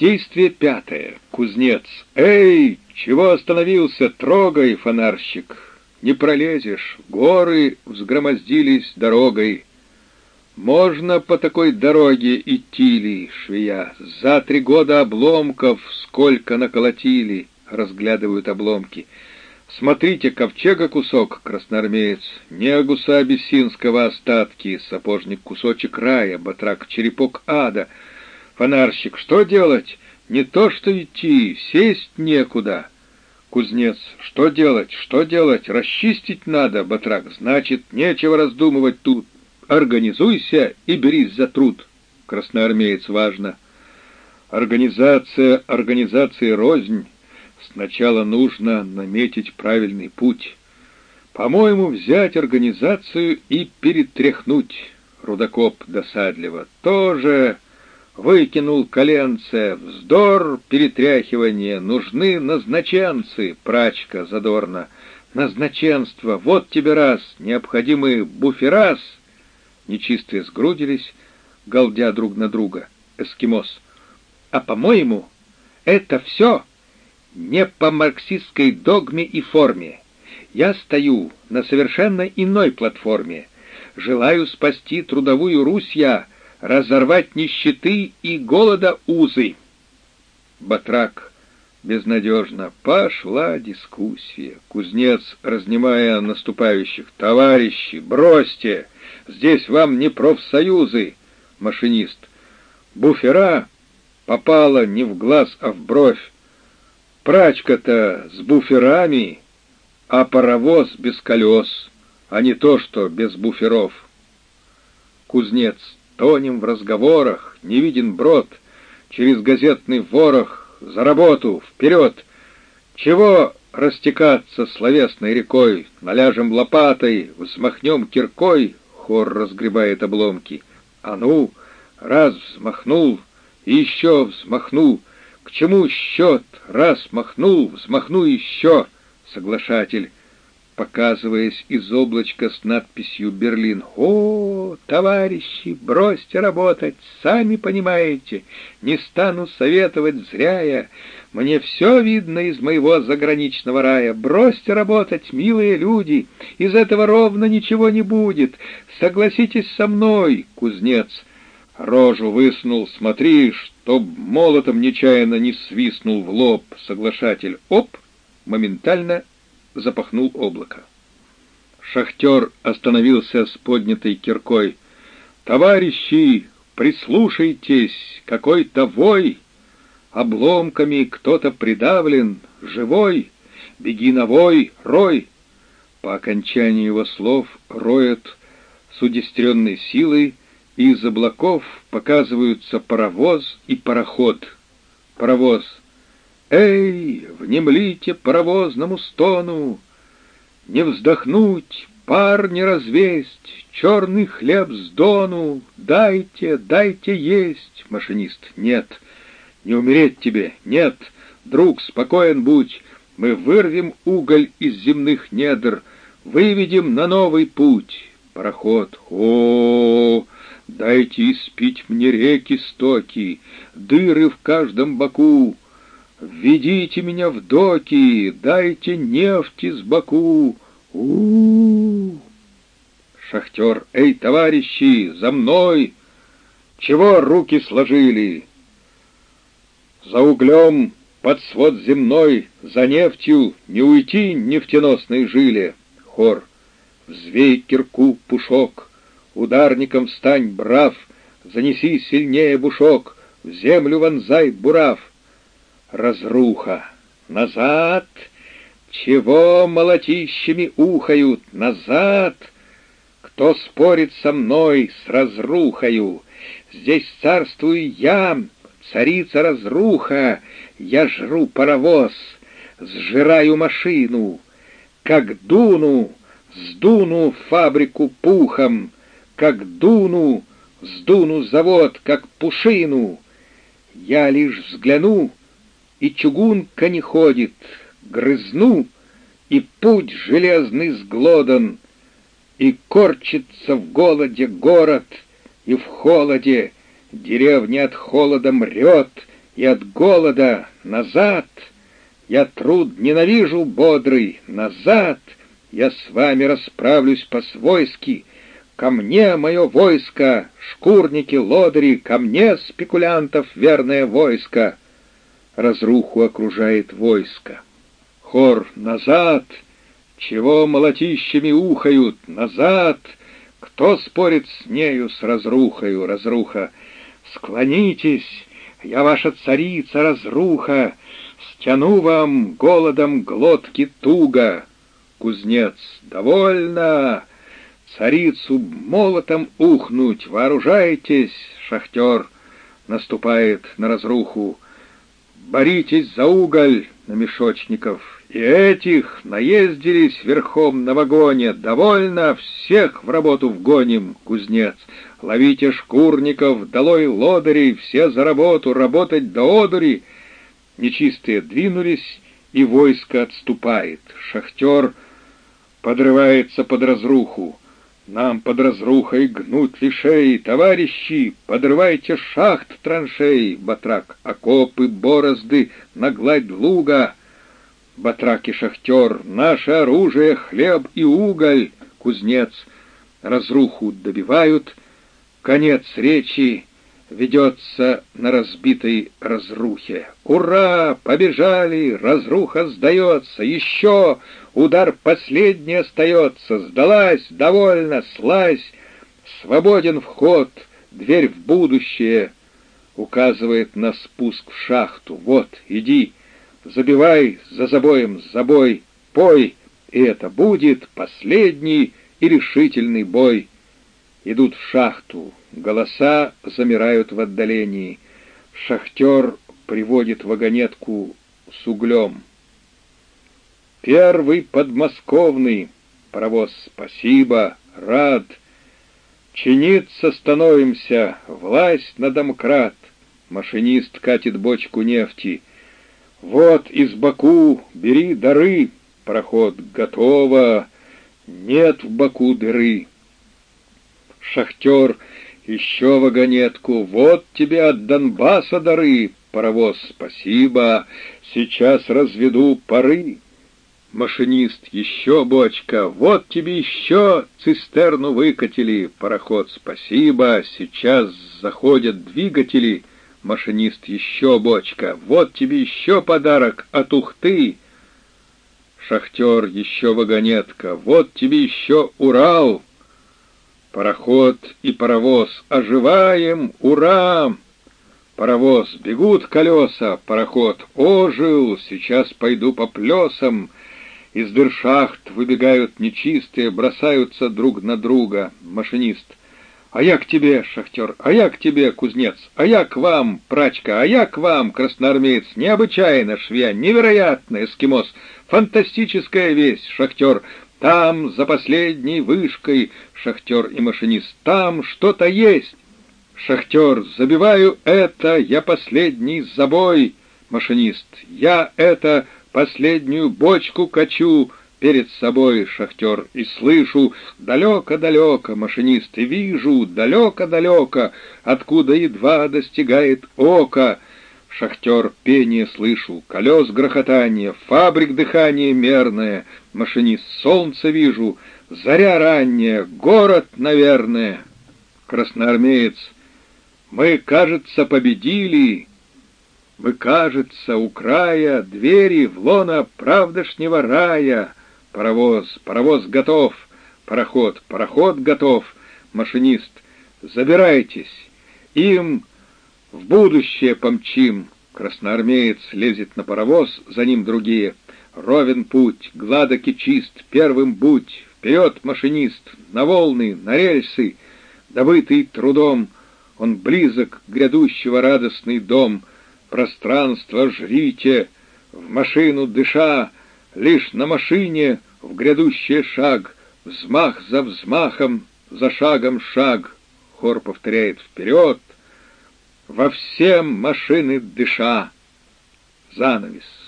Действие пятое. Кузнец. «Эй, чего остановился? Трогай, фонарщик! Не пролезешь, горы взгромоздились дорогой. Можно по такой дороге идти ли, швея? За три года обломков сколько наколотили!» Разглядывают обломки. Смотрите, ковчега кусок, красноармеец, не гуса абиссинского остатки, сапожник кусочек рая, батрак черепок ада. Фонарщик, что делать? Не то что идти, сесть некуда. Кузнец, что делать, что делать? Расчистить надо, батрак, значит, нечего раздумывать тут. Организуйся и берись за труд. Красноармеец, важно. Организация, организации рознь. Сначала нужно наметить правильный путь. По-моему, взять организацию и перетряхнуть. Рудокоп досадливо. Тоже выкинул коленце. Вздор, перетряхивание. Нужны назначенцы, прачка задорно. Назначенство, вот тебе раз, необходимый буферас. Нечистые сгрудились, галдя друг на друга. Эскимос. А по-моему, это все не по марксистской догме и форме. Я стою на совершенно иной платформе. Желаю спасти трудовую Русь я, разорвать нищеты и голода узы. Батрак безнадежно. Пошла дискуссия. Кузнец, разнимая наступающих. «Товарищи, бросьте! Здесь вам не профсоюзы!» Машинист. «Буфера попала не в глаз, а в бровь. Прачка-то с буферами, а паровоз без колес, а не то, что без буферов. Кузнец, тонем в разговорах, не виден брод, через газетный ворох, за работу, вперед! Чего растекаться словесной рекой, наляжем лопатой, взмахнем киркой, хор разгребает обломки. А ну, раз взмахнул, еще взмахнул, к чему счет? Раз махнул, взмахну еще, соглашатель, показываясь из облачка с надписью «Берлин». «О, товарищи, бросьте работать, сами понимаете, не стану советовать зря я. Мне все видно из моего заграничного рая. Бросьте работать, милые люди, из этого ровно ничего не будет. Согласитесь со мной, кузнец». Рожу высунул, смотри, чтоб молотом нечаянно не свистнул в лоб соглашатель. Оп! Моментально запахнул облако. Шахтер остановился с поднятой киркой. «Товарищи, прислушайтесь, какой-то вой! Обломками кто-то придавлен, живой! Беги на вой, рой!» По окончании его слов роет с удестренной силой из облаков показываются паровоз и пароход. Паровоз. «Эй, внемлите паровозному стону! Не вздохнуть, пар не развесть, черный хлеб с дону, дайте, дайте есть!» Машинист. «Нет, не умереть тебе, нет, друг, спокоен будь, мы вырвем уголь из земных недр, выведем на новый путь». Пароход. О, -о, -о, Дайте испить мне реки стоки, дыры в каждом боку. Введите меня в доки, дайте нефти с боку. У, -у, -у. Шахтер, эй, товарищи, за мной! Чего руки сложили? За углем под свод земной, за нефтью не уйти нефтеносной жиле. Хор, взвей кирку, пушок — Ударником встань, брав, занеси сильнее бушок, в землю вонзай бурав. Разруха. Назад! Чего молотищами ухают? Назад! Кто спорит со мной, с разрухою? Здесь царствую я, царица разруха, я жру паровоз, сжираю машину, как дуну, сдуну фабрику пухом, как дуну, сдуну завод, как пушину. Я лишь взгляну, и чугунка не ходит, грызну, и путь железный сглодан, и корчится в голоде город, и в холоде деревня от холода мрет, и от голода назад. Я труд ненавижу бодрый, назад. Я с вами расправлюсь по-свойски. Ко мне мое войско, шкурники, лодыри, ко мне, спекулянтов, верное войско. Разруху окружает войско. Хор «Назад!» Чего молотищами ухают? Назад! Кто спорит с нею, с разрухою, разруха? Склонитесь, я ваша царица, разруха, Стяну вам голодом глотки туго. Кузнец, довольно! Царицу молотом ухнуть, вооружайтесь, шахтер, Наступает на разруху. Боритесь за уголь на мешочников, и этих наездились верхом на вагоне. Довольно, всех в работу вгоним, кузнец. Ловите шкурников, долой лодырей, все за работу, работать до одури. Нечистые двинулись, и войско отступает. Шахтер подрывается под разруху. Нам под разрухой гнуть лишей, товарищи, подрывайте шахт траншей, батрак, окопы, борозды, нагладь луга — батрак и шахтер, наше оружие, хлеб и уголь, кузнец, разруху добивают, конец речи ведется на разбитой разрухе. Ура! Побежали! Разруха сдается! Еще! Удар последний остается! Сдалась! Довольно! Слазь! Свободен вход! Дверь в будущее! Указывает на спуск в шахту. Вот, иди! забивай за забоем забой, пой, и это будет последний и решительный бой. Идут в шахту, голоса замирают в отдалении. Шахтер приводит вагонетку с углем. Первый подмосковный паровоз «Спасибо», рад. Чиниться становимся, власть на домкрат. Машинист катит бочку нефти — вот из Баку бери дары, проход готово, нет в Баку дыры. Шахтер, еще вагонетку, вот тебе от Донбасса дары, паровоз, спасибо, сейчас разведу пары. Машинист, еще бочка, вот тебе еще цистерну выкатили, пароход, спасибо, сейчас заходят двигатели — Машинист, еще бочка. Вот тебе еще подарок от Ухты. Шахтер, еще вагонетка. Вот тебе еще Урал. Пароход и паровоз. Оживаем! Ура! Паровоз, бегут колеса, пароход ожил, сейчас пойду по плесам. Из дыр шахт выбегают нечистые, бросаются друг на друга. Машинист, а я к тебе, шахтер, а я к тебе, кузнец, а я к вам, прачка, а я к вам, красноармеец, необычайно, швя, невероятно, эскимос, фантастическая весть, шахтер, там, за последней вышкой, шахтер и машинист, там что-то есть. Шахтер, забиваю это, я последний забой, машинист, я это, последнюю бочку качу, перед собой шахтер и слышу далеко-далеко машинист и вижу далеко-далеко, откуда едва достигает ока. Шахтер пение слышу, колес грохотание, фабрик дыхание мерное, машинист солнце вижу, заря ранняя, город, наверное. Красноармеец, мы, кажется, победили, мы, кажется, у края двери в лона правдошнего рая — Паровоз, паровоз готов. Пароход, пароход готов. Машинист, забирайтесь. Им в будущее помчим. Красноармеец лезет на паровоз, за ним другие. Ровен путь, гладок и чист, первым будь. Вперед, машинист, на волны, на рельсы. Добытый трудом, он близок, грядущего радостный дом. Пространство жрите, в машину дыша, Лишь на машине в грядущий шаг, Взмах за взмахом, за шагом шаг. Хор повторяет «Вперед!» Во всем машины дыша. Занавес.